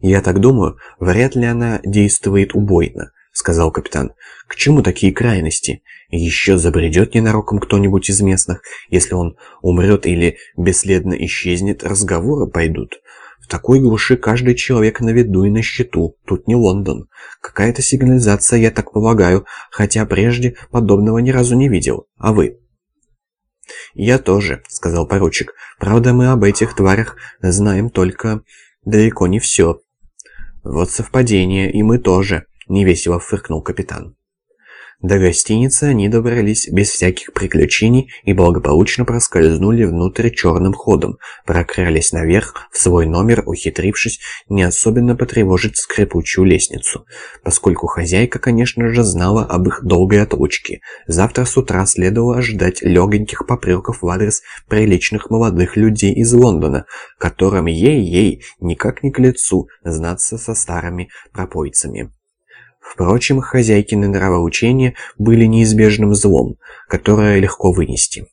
«Я так думаю, вряд ли она действует убойно», — сказал капитан. «К чему такие крайности? Еще забредет ненароком кто-нибудь из местных. Если он умрет или бесследно исчезнет, разговоры пойдут. В такой глуши каждый человек на виду и на счету. Тут не Лондон. Какая-то сигнализация, я так полагаю, хотя прежде подобного ни разу не видел. А вы?» «Я тоже», — сказал поручик. «Правда, мы об этих тварях знаем только далеко не все». «Вот совпадение, и мы тоже», — невесело фыркнул капитан. До гостиницы они добрались без всяких приключений и благополучно проскользнули внутрь черным ходом, прокрались наверх в свой номер, ухитрившись не особенно потревожить скрипучую лестницу, поскольку хозяйка, конечно же, знала об их долгой отлучке. Завтра с утра следовало ожидать легоньких попреков в адрес приличных молодых людей из Лондона, которым ей-ей никак не к лицу знаться со старыми пропойцами. Впрочем, хозяйкины нравоучения были неизбежным злом, которое легко вынести.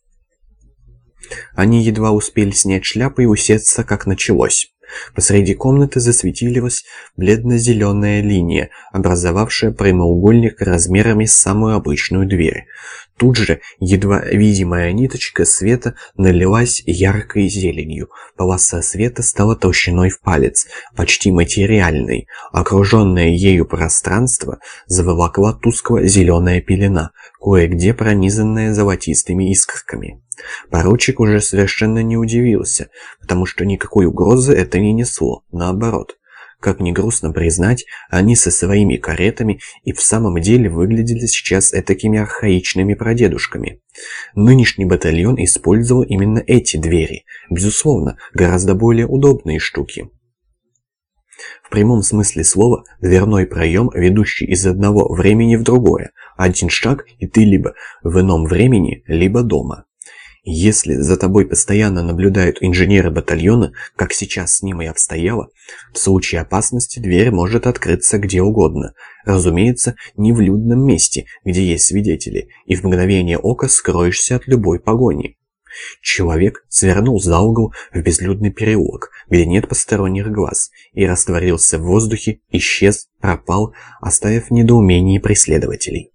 Они едва успели снять шляпы и усесться, как началось. Посреди комнаты засветилась бледно-зеленая линия, образовавшая прямоугольник размерами с самую обычную дверь. Тут же едва видимая ниточка света налилась яркой зеленью. Полоса света стала толщиной в палец, почти материальной. Окруженное ею пространство заволокла тускло-зеленая пелена, кое-где пронизанная золотистыми искорками. Поручик уже совершенно не удивился, потому что никакой угрозы это не несло, наоборот. Как ни грустно признать, они со своими каретами и в самом деле выглядели сейчас этакими архаичными прадедушками. Нынешний батальон использовал именно эти двери, безусловно, гораздо более удобные штуки. В прямом смысле слова, дверной проем, ведущий из одного времени в другое. Один шаг, и ты либо в ином времени, либо дома. Если за тобой постоянно наблюдают инженеры батальона, как сейчас с ним и обстояло, в случае опасности дверь может открыться где угодно. Разумеется, не в людном месте, где есть свидетели, и в мгновение ока скроешься от любой погони. Человек свернул за угол в безлюдный переулок, где нет посторонних глаз, и растворился в воздухе, исчез, пропал, оставив в недоумении преследователей.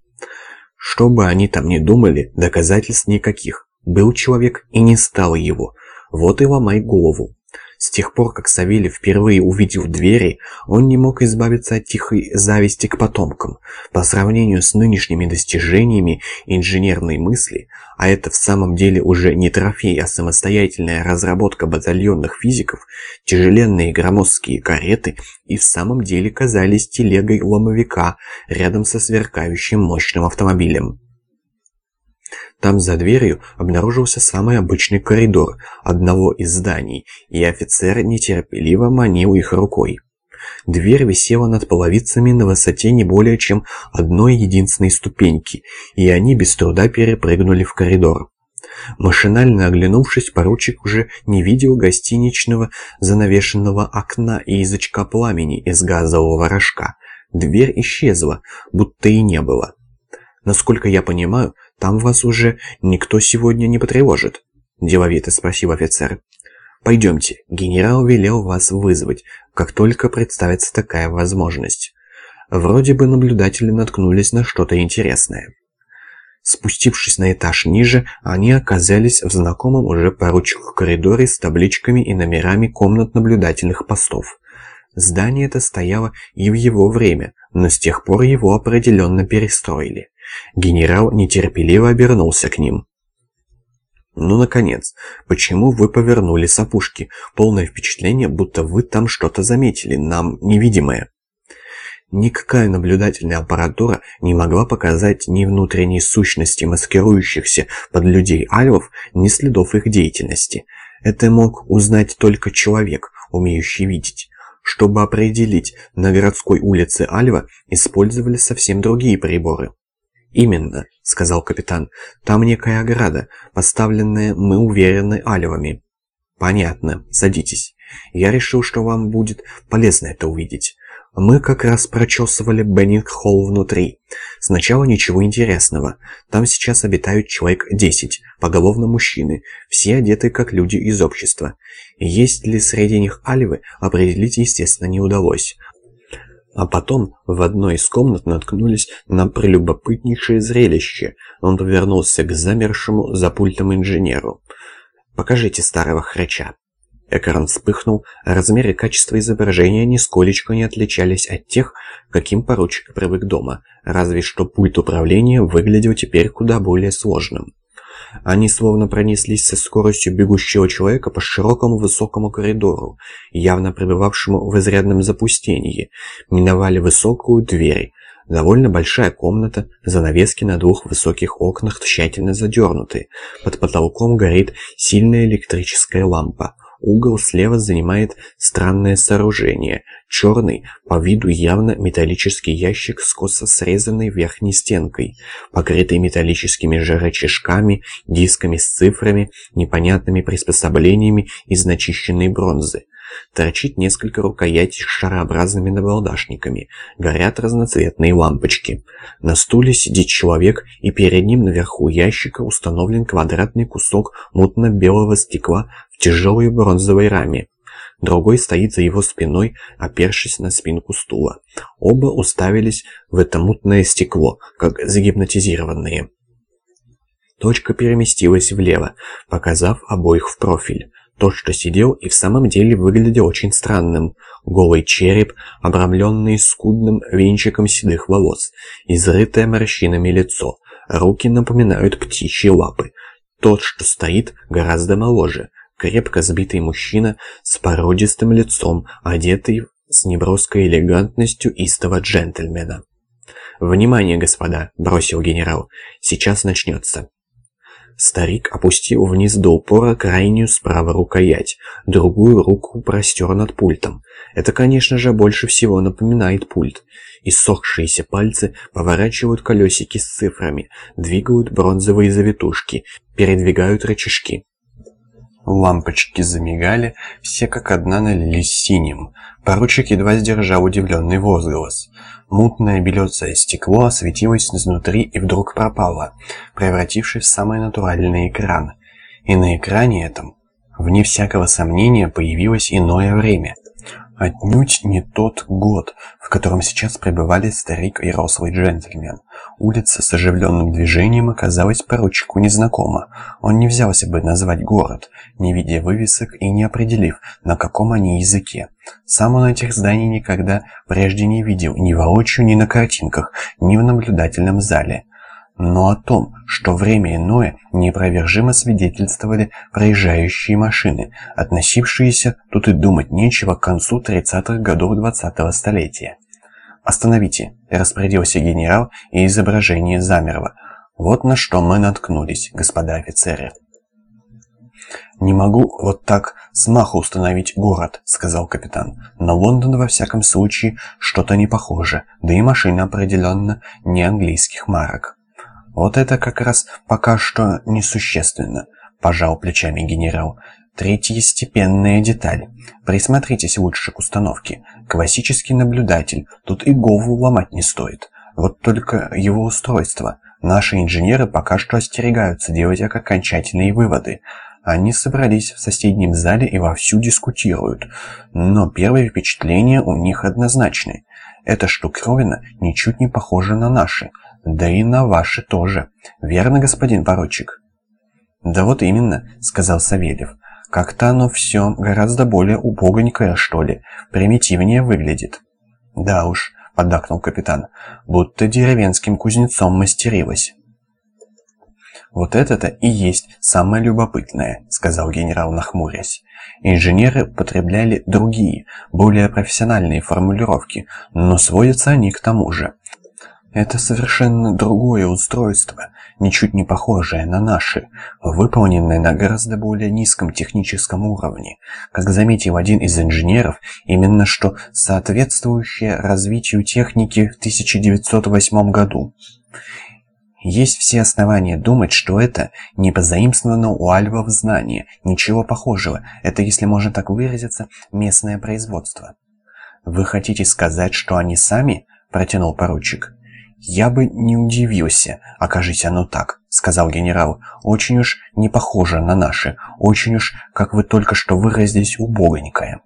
Что бы они там ни думали, доказательств никаких. Был человек и не стало его. Вот и ломай голову. С тех пор, как Савельев впервые увидел двери, он не мог избавиться от тихой зависти к потомкам. По сравнению с нынешними достижениями инженерной мысли, а это в самом деле уже не трофей, а самостоятельная разработка батальонных физиков, тяжеленные громоздкие кареты и в самом деле казались телегой ломовика рядом со сверкающим мощным автомобилем. Там за дверью обнаружился самый обычный коридор одного из зданий, и офицер нетерпеливо манил их рукой. Дверь висела над половицами на высоте не более чем одной единственной ступеньки, и они без труда перепрыгнули в коридор. Машинально оглянувшись, поручик уже не видел гостиничного занавешенного окна и язычка пламени из газового рожка. Дверь исчезла, будто и не было. Насколько я понимаю, там вас уже никто сегодня не потревожит», – деловито спросил офицер. «Пойдемте, генерал велел вас вызвать, как только представится такая возможность». Вроде бы наблюдатели наткнулись на что-то интересное. Спустившись на этаж ниже, они оказались в знакомом уже поручику коридоре с табличками и номерами комнат наблюдательных постов. Здание это стояло и в его время, но с тех пор его определенно перестроили. Генерал нетерпеливо обернулся к ним. «Ну, наконец, почему вы повернули с опушки? Полное впечатление, будто вы там что-то заметили, нам невидимое». Никакая наблюдательная аппаратура не могла показать ни внутренней сущности маскирующихся под людей альвов, ни следов их деятельности. Это мог узнать только человек, умеющий видеть. Чтобы определить, на городской улице Альва использовали совсем другие приборы. «Именно», — сказал капитан. «Там некая ограда, поставленная, мы уверены, алевами». «Понятно. Садитесь. Я решил, что вам будет полезно это увидеть. Мы как раз прочесывали Беннинг-холл внутри. Сначала ничего интересного. Там сейчас обитают человек 10, поголовно мужчины, все одеты как люди из общества. Есть ли среди них альвы, определить, естественно, не удалось. А потом в одной из комнат наткнулись на прелюбопытнейшее зрелище. Он повернулся к замершему за пультом инженеру. «Покажите старого храча». Экран вспыхнул, размер и качество изображения нисколечко не отличались от тех, каким поручик привык дома, разве что пульт управления выглядел теперь куда более сложным. Они словно пронеслись со скоростью бегущего человека по широкому высокому коридору, явно пребывавшему в изрядном запустении, миновали высокую дверь, Довольно большая комната, занавески на двух высоких окнах тщательно задернуты. Под потолком горит сильная электрическая лампа. Угол слева занимает странное сооружение. Черный, по виду явно металлический ящик с косо срезанной верхней стенкой, покрытый металлическими же рычажками, дисками с цифрами, непонятными приспособлениями из начищенной бронзы. Торчит несколько рукоятей с шарообразными набалдашниками, горят разноцветные лампочки. На стуле сидит человек, и перед ним наверху ящика установлен квадратный кусок мутно-белого стекла тяжелой бронзовой раме. Другой стоит за его спиной, опершись на спинку стула. Оба уставились в это мутное стекло, как загипнотизированные. Точка переместилась влево, показав обоих в профиль. Тот, что сидел, и в самом деле выглядел очень странным. Голый череп, обрамленный скудным венчиком седых волос, изрытое морщинами лицо. Руки напоминают птичьи лапы. Тот, что стоит, гораздо моложе. Крепко сбитый мужчина с породистым лицом, одетый с неброской элегантностью истого джентльмена. «Внимание, господа!» – бросил генерал. «Сейчас начнется». Старик опустил вниз до упора крайнюю справа рукоять, другую руку простер над пультом. Это, конечно же, больше всего напоминает пульт. Иссохшиеся пальцы поворачивают колесики с цифрами, двигают бронзовые завитушки, передвигают рычажки. Лампочки замигали, все как одна налились синим. Поручик едва сдержал удивленный возглас. Мутное белесое стекло осветилось изнутри и вдруг пропало, превратившись в самый натуральный экран. И на экране этом, вне всякого сомнения, появилось иное время. Отнюдь не тот год, в котором сейчас пребывали старик и рослый джентльмен. Улица с оживленным движением оказалась поручику незнакома. Он не взялся бы назвать город, не видя вывесок и не определив, на каком они языке. Сам он этих зданий никогда прежде не видел ни воочию, ни на картинках, ни в наблюдательном зале. Но о том, что время иное, неопровержимо свидетельствовали проезжающие машины, относившиеся, тут и думать нечего, к концу 30-х годов 20-го столетия. «Остановите!» – распорядился генерал, и изображение замерло. «Вот на что мы наткнулись, господа офицеры». «Не могу вот так смаху установить город», — сказал капитан. «Но Лондон, во всяком случае, что-то не похоже, да и машина определенно не английских марок». «Вот это как раз пока что несущественно», — пожал плечами генерал. «Третьестепенная деталь. Присмотритесь лучше к установке. Классический наблюдатель. Тут и голову ломать не стоит. Вот только его устройство. Наши инженеры пока что остерегаются делать окончательные выводы. Они собрались в соседнем зале и вовсю дискутируют. Но первые впечатления у них однозначны. Эта штуковина ничуть не похожа на наши. Да и на ваши тоже. Верно, господин поручик? Да вот именно, сказал Савельев. Как-то оно все гораздо более убогонькое, что ли, примитивнее выглядит. Да уж, поддакнул капитан, будто деревенским кузнецом мастерилось. «Вот это-то и есть самое любопытное», — сказал генерал, нахмурясь. Инженеры потребляли другие, более профессиональные формулировки, но сводятся они к тому же. Это совершенно другое устройство, ничуть не похожее на наши, выполненное на гораздо более низком техническом уровне, как заметил один из инженеров, именно что соответствующее развитию техники в 1908 году. Есть все основания думать, что это не позаимствовано у альвов знание, ничего похожего, это, если можно так выразиться, местное производство. «Вы хотите сказать, что они сами?» – протянул поручик. «Я бы не удивился, окажись оно так», — сказал генерал. «Очень уж не похоже на наши, очень уж, как вы только что выразились, убогонькое».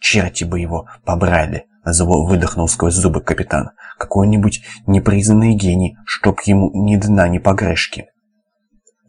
«Черти бы его побрали!» — зло выдохнул сквозь зубы капитан. «Какой-нибудь непризнанный гений, чтоб ему ни дна, ни погрешки».